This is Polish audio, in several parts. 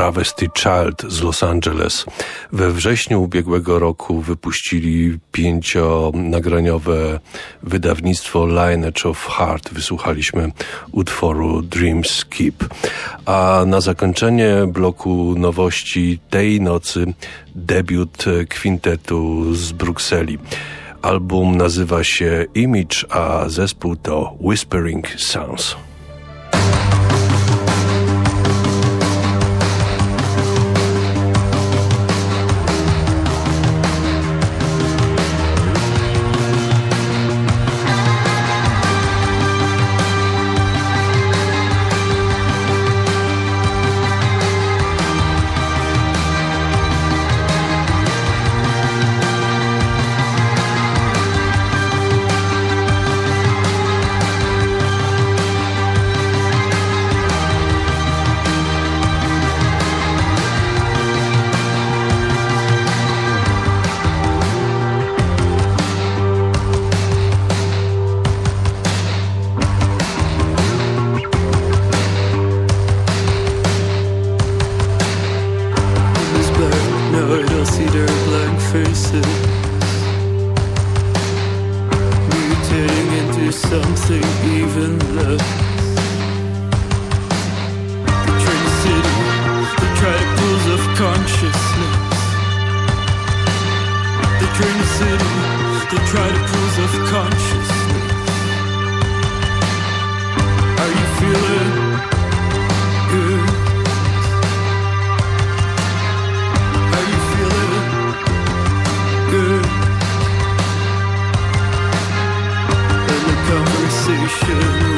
Travesty Child z Los Angeles. We wrześniu ubiegłego roku wypuścili pięcionagraniowe wydawnictwo Lineage of Heart. Wysłuchaliśmy utworu Dreams Keep. A na zakończenie bloku nowości tej nocy debiut kwintetu z Brukseli. Album nazywa się Image, a zespół to Whispering Sounds. dream city They try to prove of consciousness Are you feeling good? Are you feeling good? In the conversation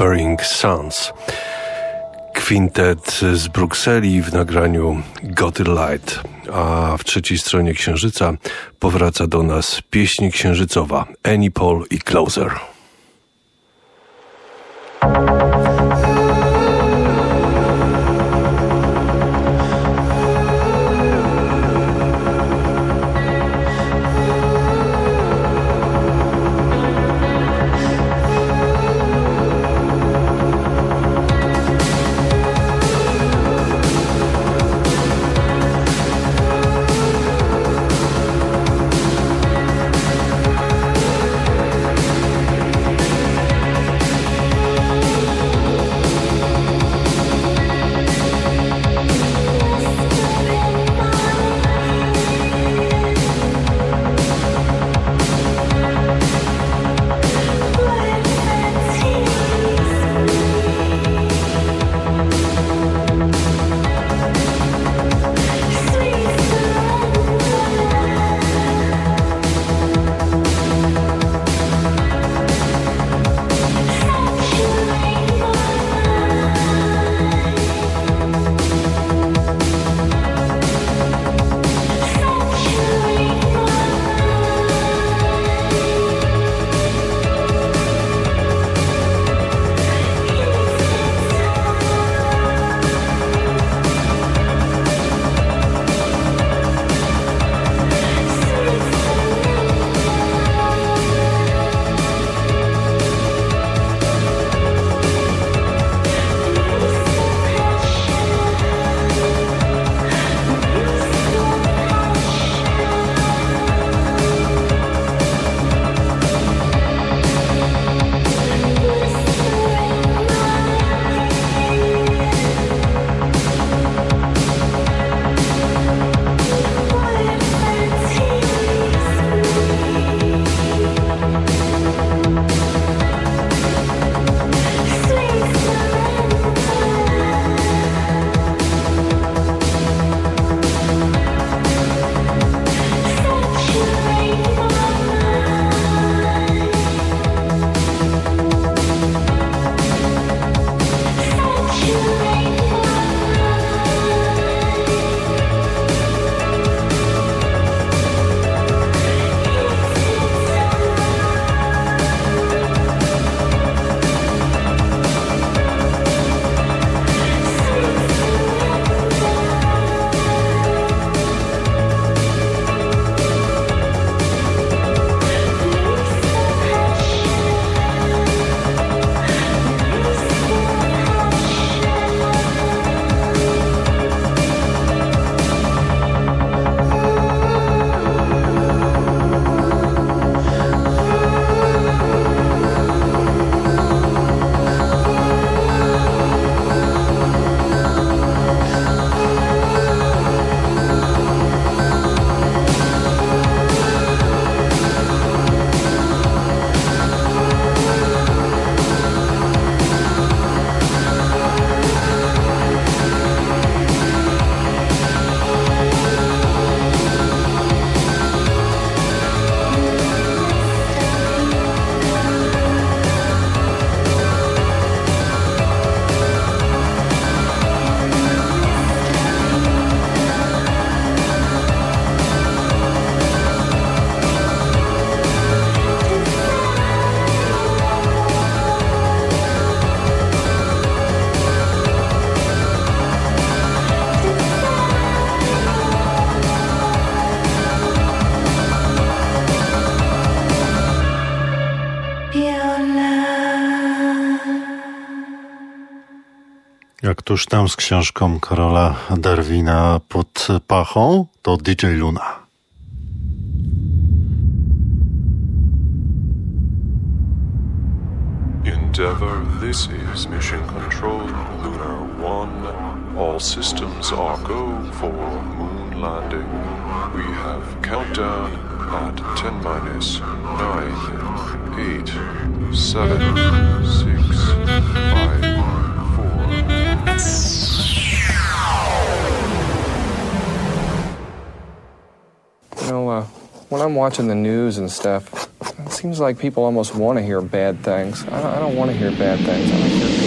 Whispering Sons. Kwintet z Brukseli w nagraniu Got It Light, a w trzeciej stronie Księżyca powraca do nas pieśń księżycowa Annie Paul i Closer. Tuż tam z książką Karola Darwina pod pachą to DJ Luna. Endeavour, this is Mission Control, Lunar One. All systems are go for moon landing. We have countdown at 10 minus 9, 8, 7, 6, 5, You know, uh, when I'm watching the news and stuff, it seems like people almost want to hear bad things. I don't, I don't want to hear bad things. I hear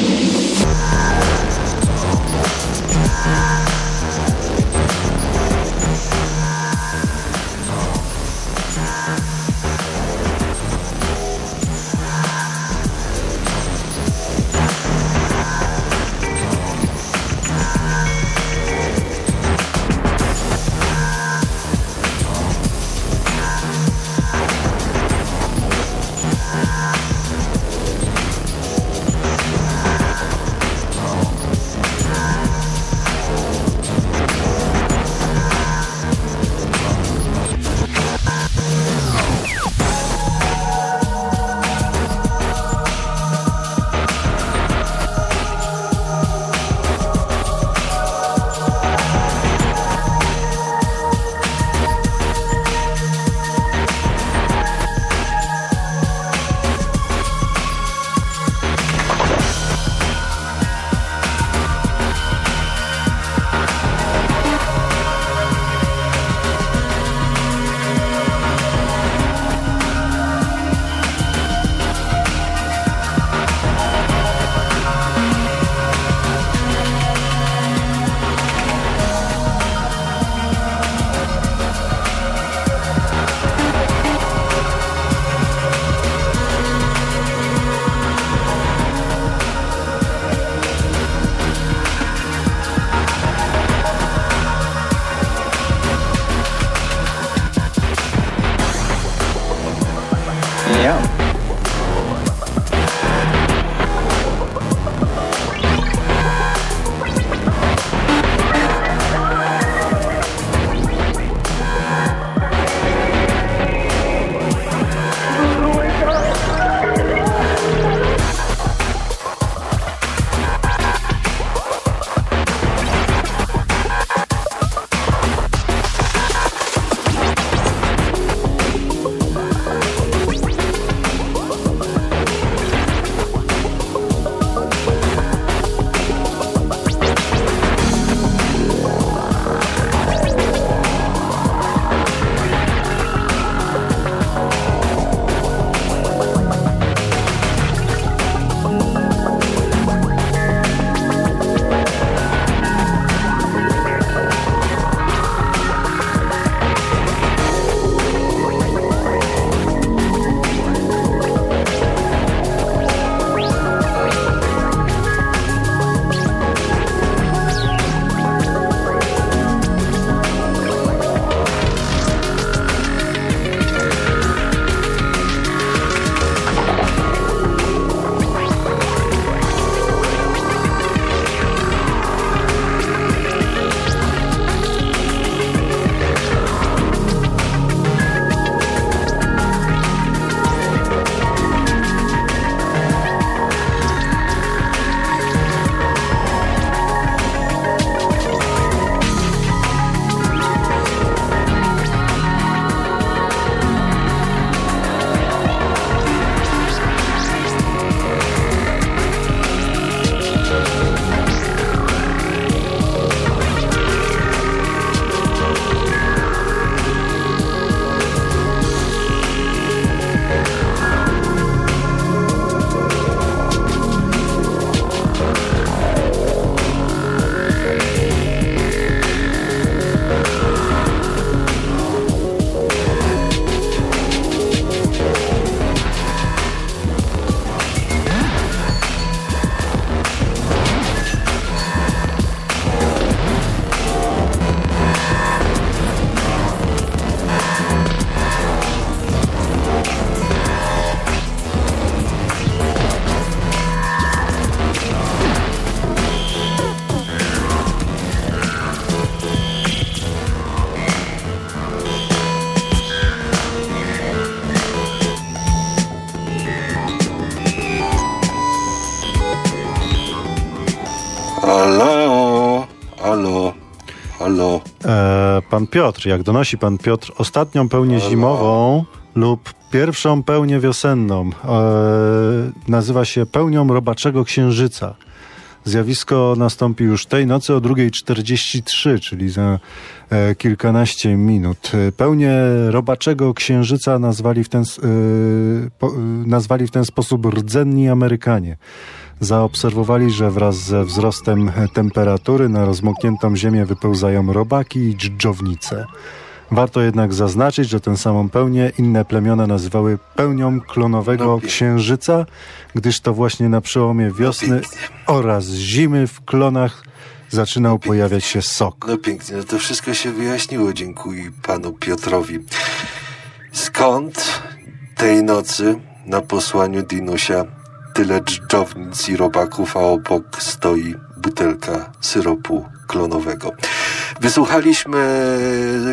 Piotr, jak donosi pan Piotr, ostatnią pełnię zimową lub pierwszą pełnię wiosenną e, nazywa się pełnią robaczego księżyca. Zjawisko nastąpi już tej nocy o 2.43, czyli za e, kilkanaście minut. E, pełnię robaczego księżyca nazwali w ten, e, po, nazwali w ten sposób rdzenni Amerykanie. Zaobserwowali, że wraz ze wzrostem temperatury na rozmokniętą ziemię wypełzają robaki i dżdżownice. Warto jednak zaznaczyć, że tę samą pełnię inne plemiona nazywały pełnią klonowego No, księżyca, gdyż to właśnie na przełomie wiosny pięknie. oraz zimy w klonach zaczynał pojawiać się sok. No pięknie, no to wszystko się wyjaśniło. Dziękuję panu Piotrowi. Skąd tej nocy na posłaniu Dinusia tyle dżdżownic i robaków, a obok stoi butelka syropu klonowego. Wysłuchaliśmy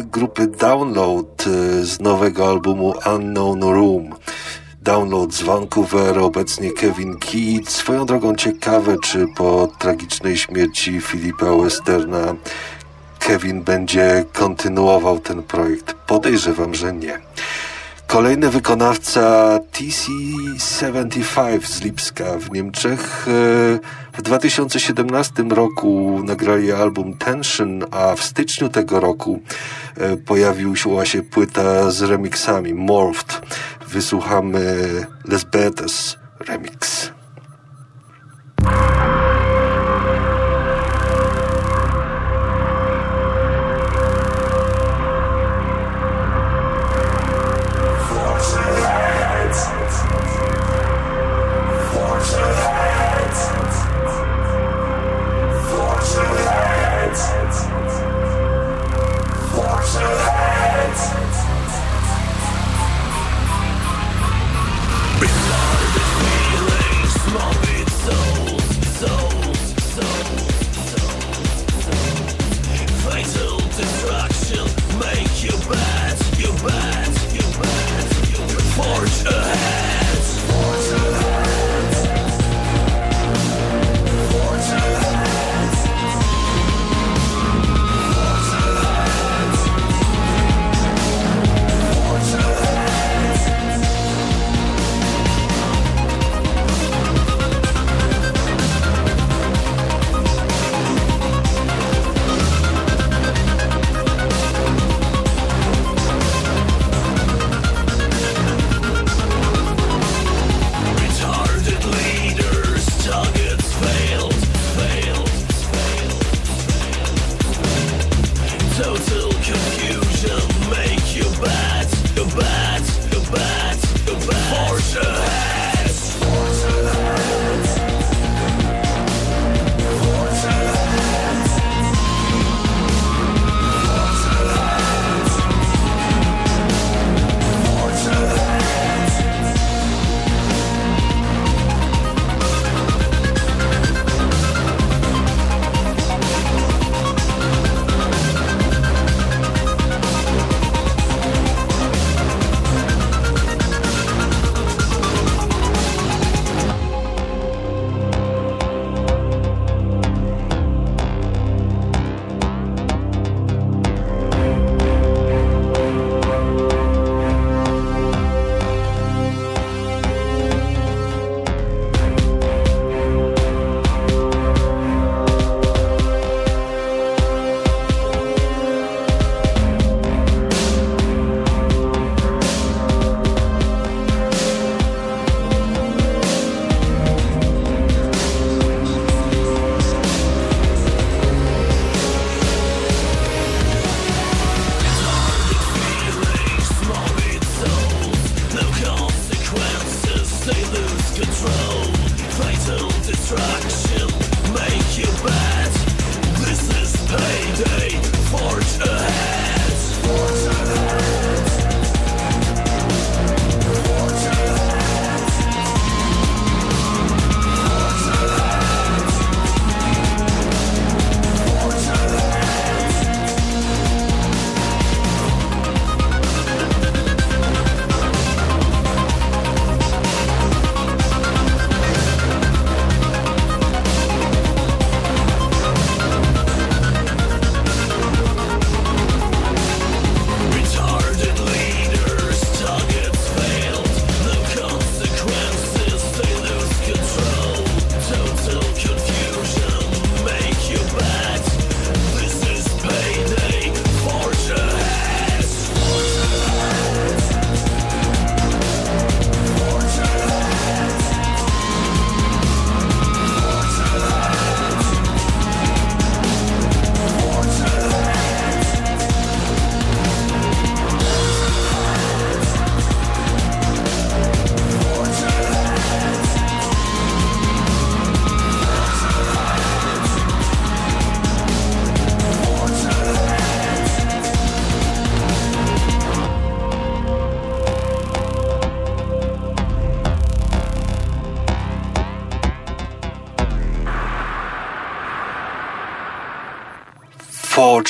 grupy Download z nowego albumu Unknown Room. Download z Vancouver, obecnie Kevin Keats. Swoją drogą ciekawe, czy po tragicznej śmierci Filipa Westerna Kevin będzie kontynuował ten projekt. Podejrzewam, że nie. Kolejny wykonawca TC75 z Lipska w Niemczech. E, W 2017 roku nagrali album Tension, a w styczniu tego roku e, pojawiła się płyta z remixami Morphed. Wysłuchamy Les Betes remix.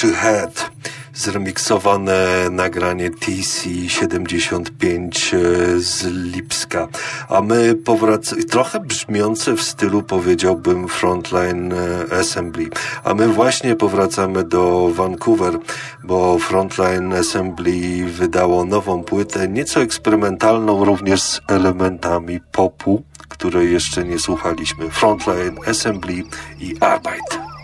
Forge Ahead zremiksowane nagranie TC75 e, z Lipska. A my powracamy, trochę brzmiące w stylu powiedziałbym Frontline e, Assembly. A my właśnie powracamy do Vancouver, bo Frontline Assembly wydało nową płytę, nieco eksperymentalną również z elementami popu, której jeszcze nie słuchaliśmy. Frontline Assembly i Arbeit.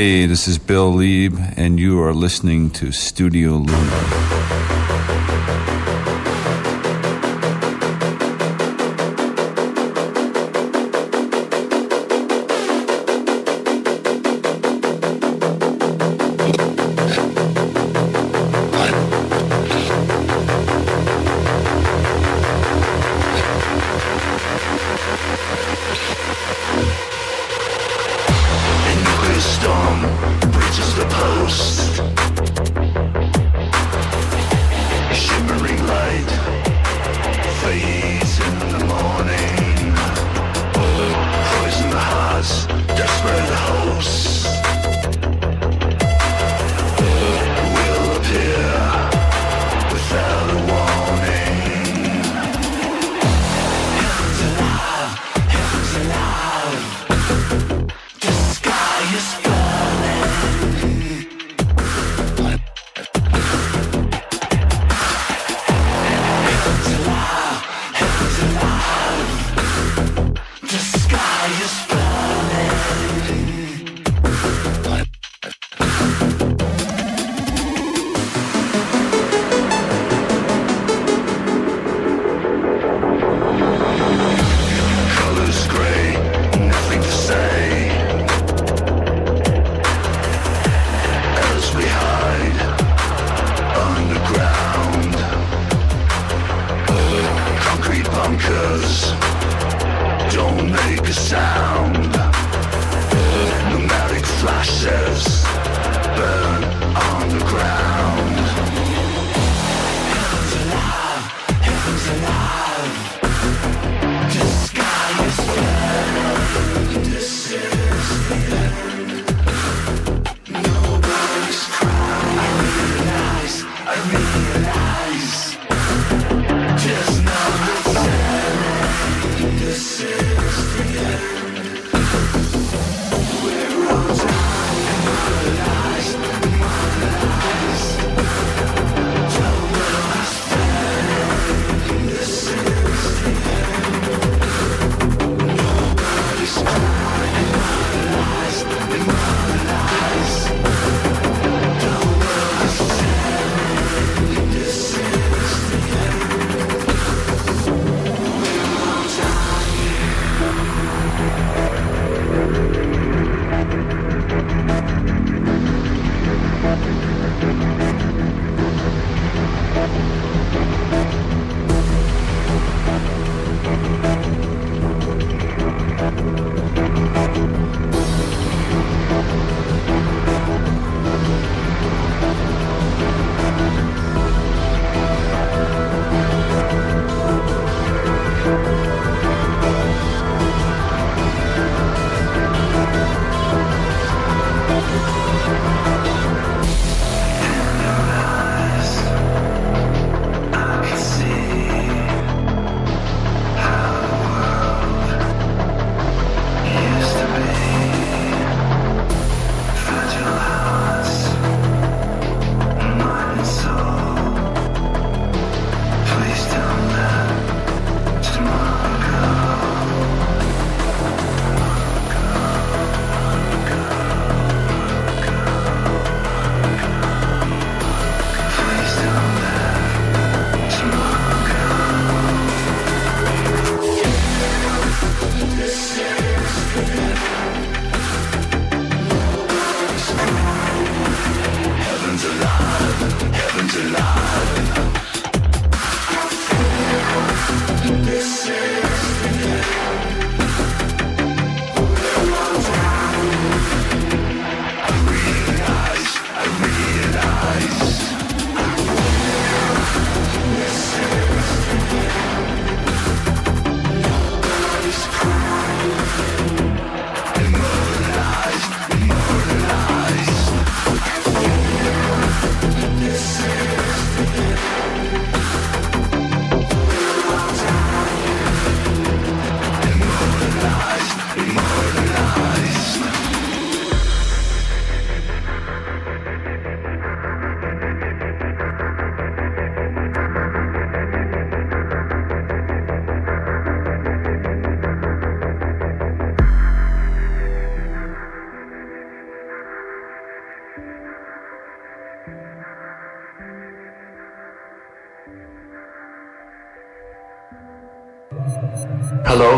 Hey, this is Bill Lieb, and you are listening to Studio Luna.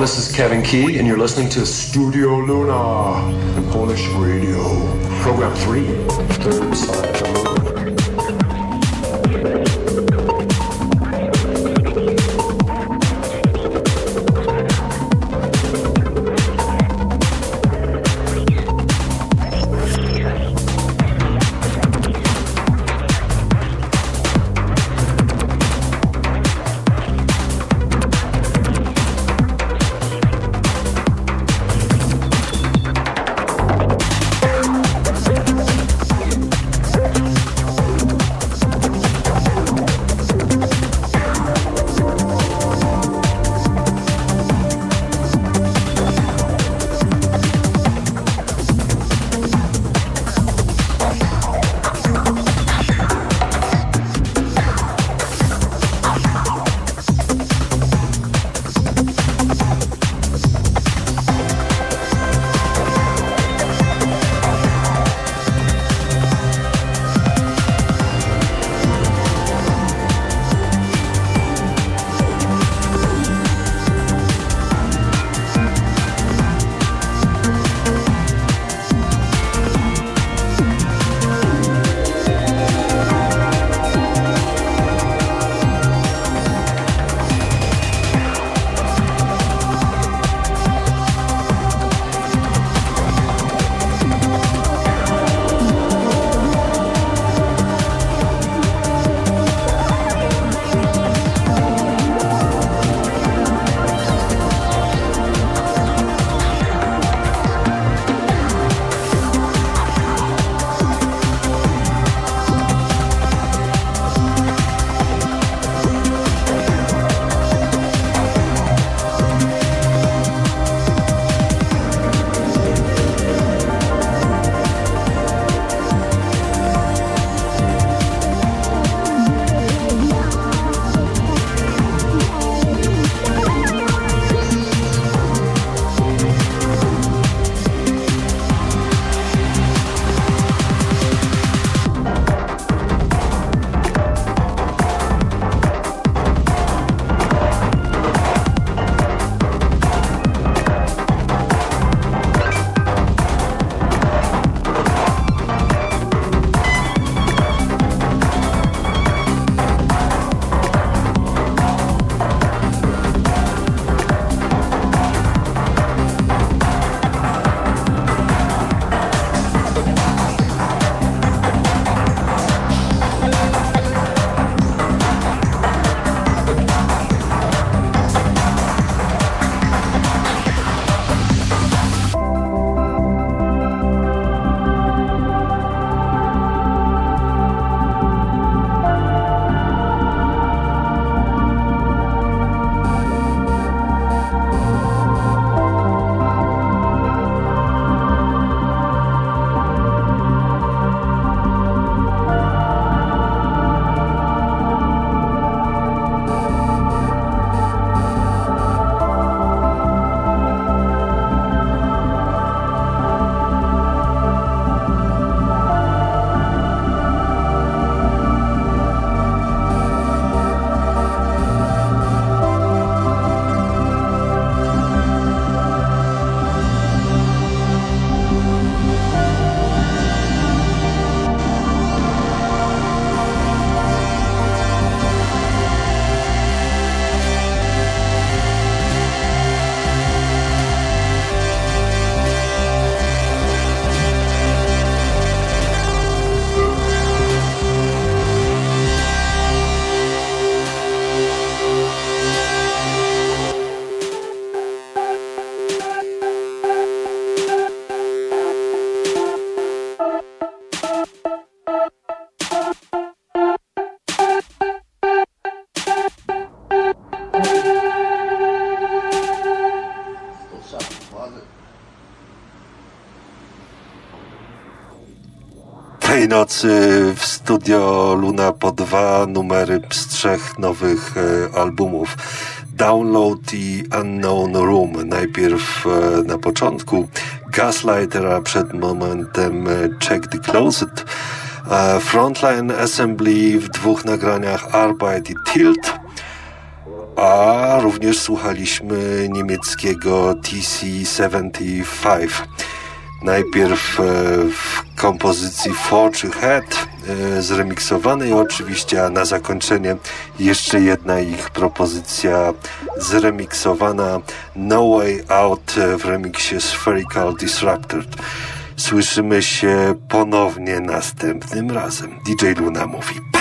This is Kevin Key, and you're listening to Studio Luna in Polish radio. Program 3, third side nocy w studio Luna po dwa numery z trzech nowych e, albumów. Download i Unknown Room. Najpierw e, na początku Gaslighter, a przed momentem e, Check the Closet. Frontline Assembly w dwóch nagraniach Arbeit i Tilt. a również słuchaliśmy niemieckiego TC-75. Najpierw w kompozycji Forge Head e, zremiksowanej oczywiście, a na zakończenie jeszcze jedna ich propozycja zremiksowana No Way Out w remiksie Spherical Disrupted. Słyszymy się ponownie następnym razem. DJ Luna mówi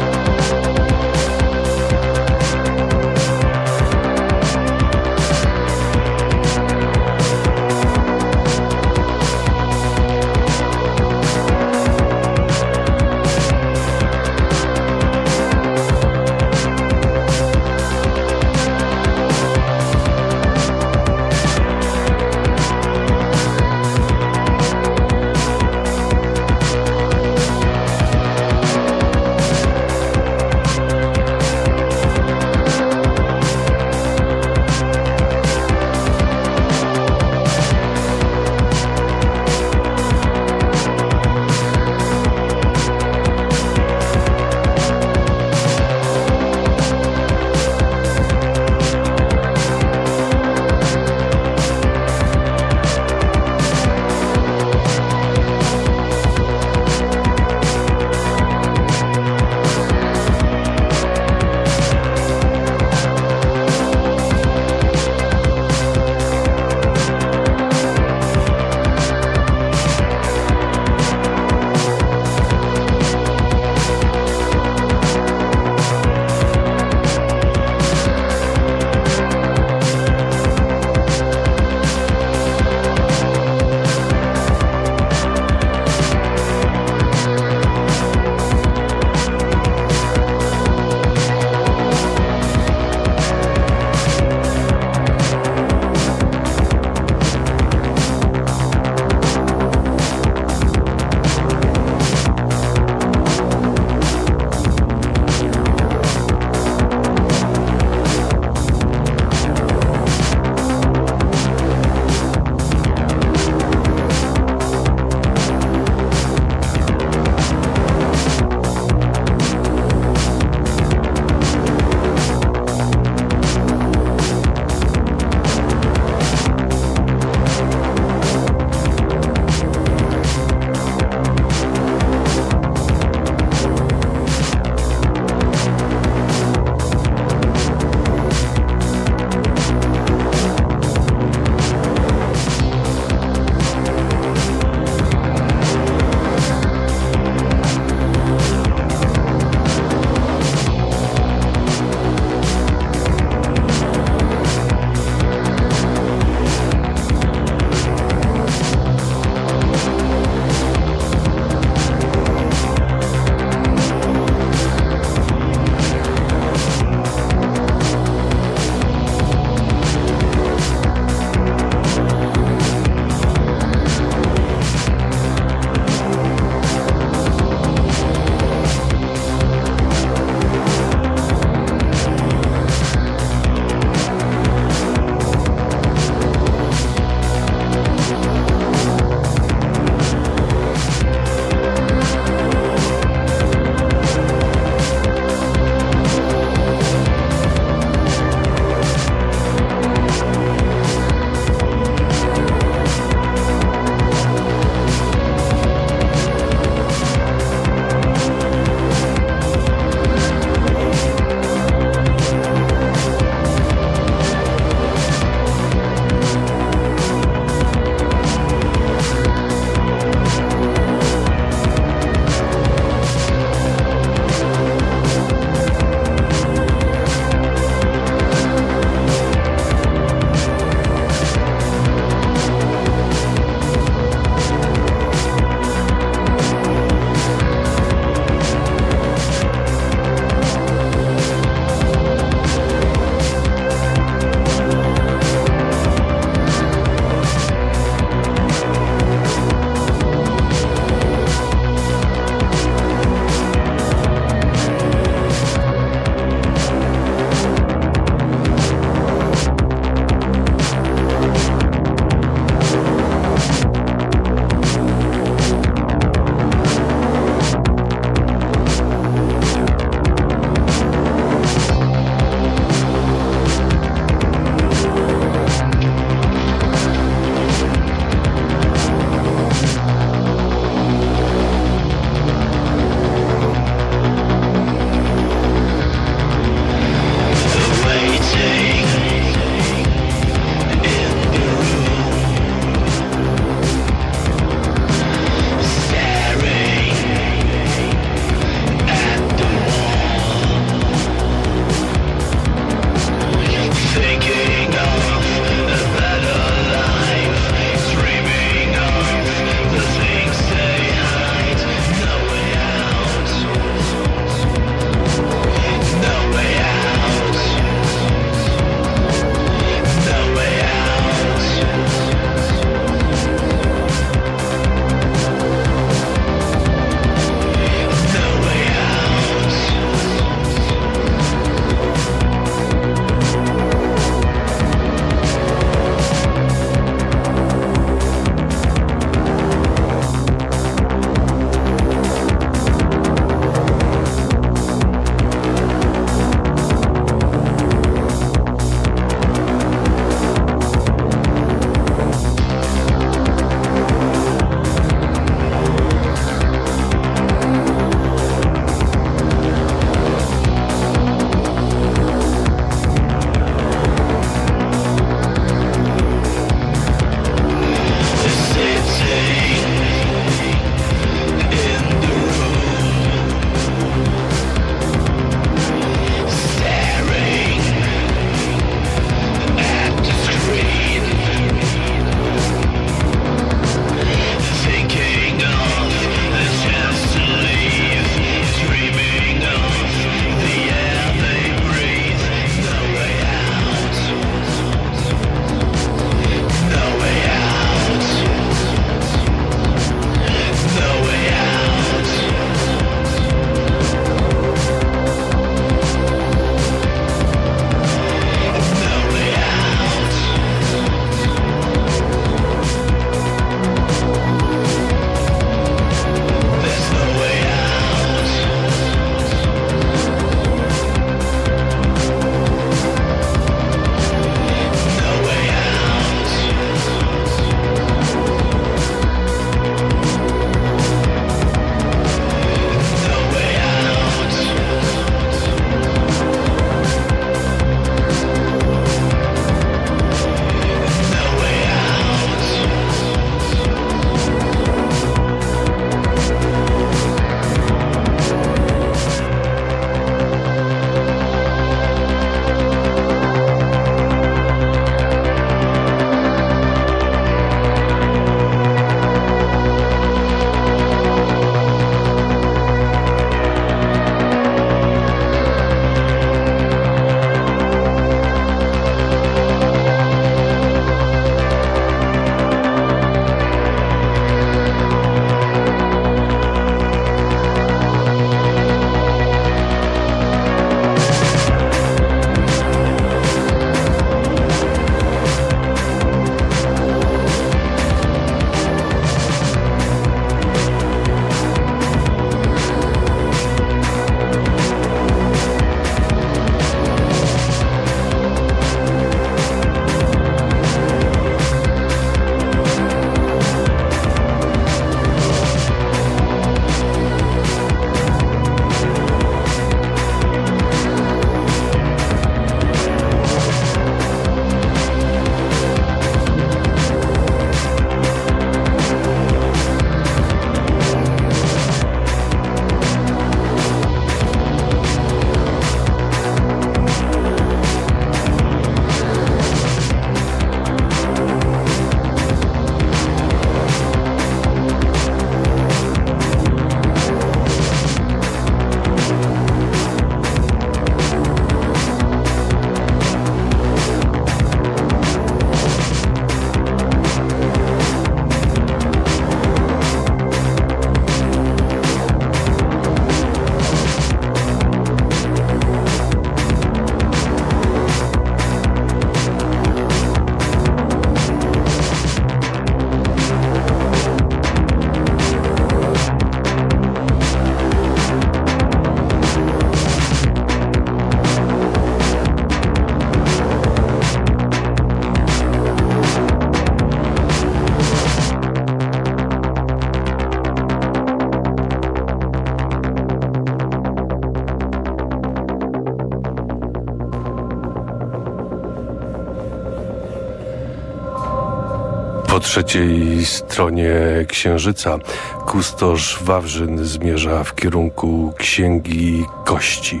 trzeciej stronie Księżyca kustosz Wawrzyn zmierza w kierunku Księgi Kości,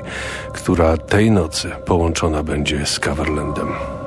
która tej nocy połączona będzie z Coverlandem.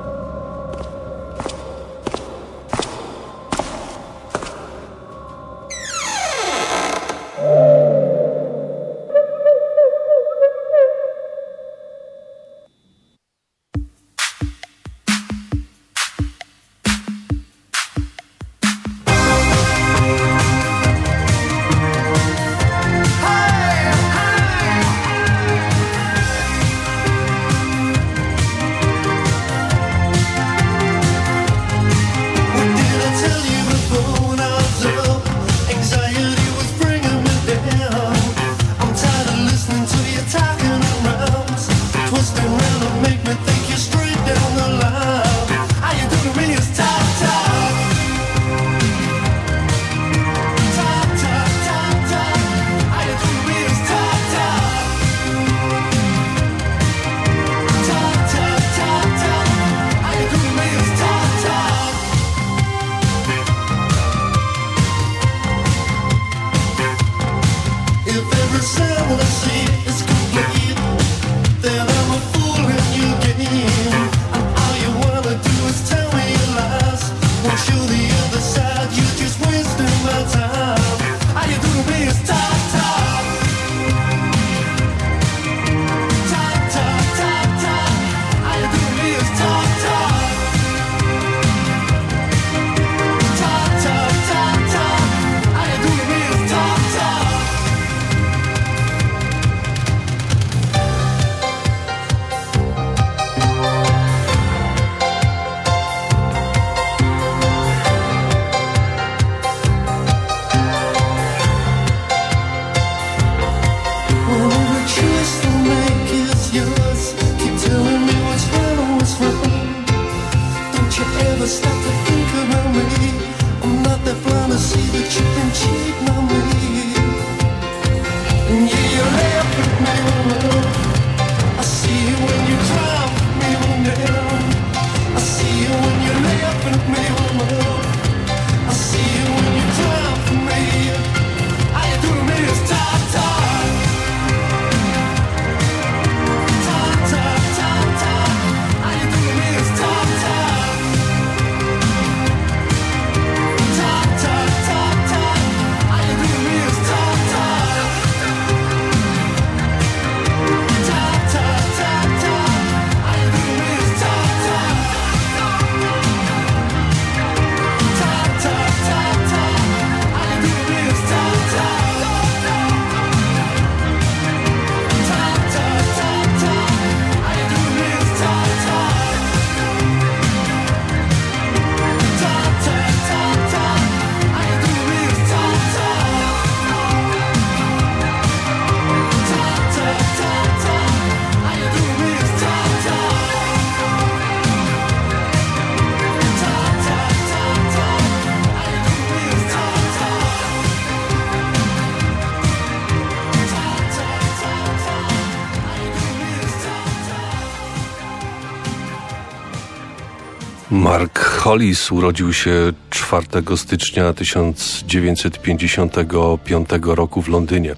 Mark Hollis urodził się 4 stycznia 1955 roku w Londynie.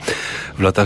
W latach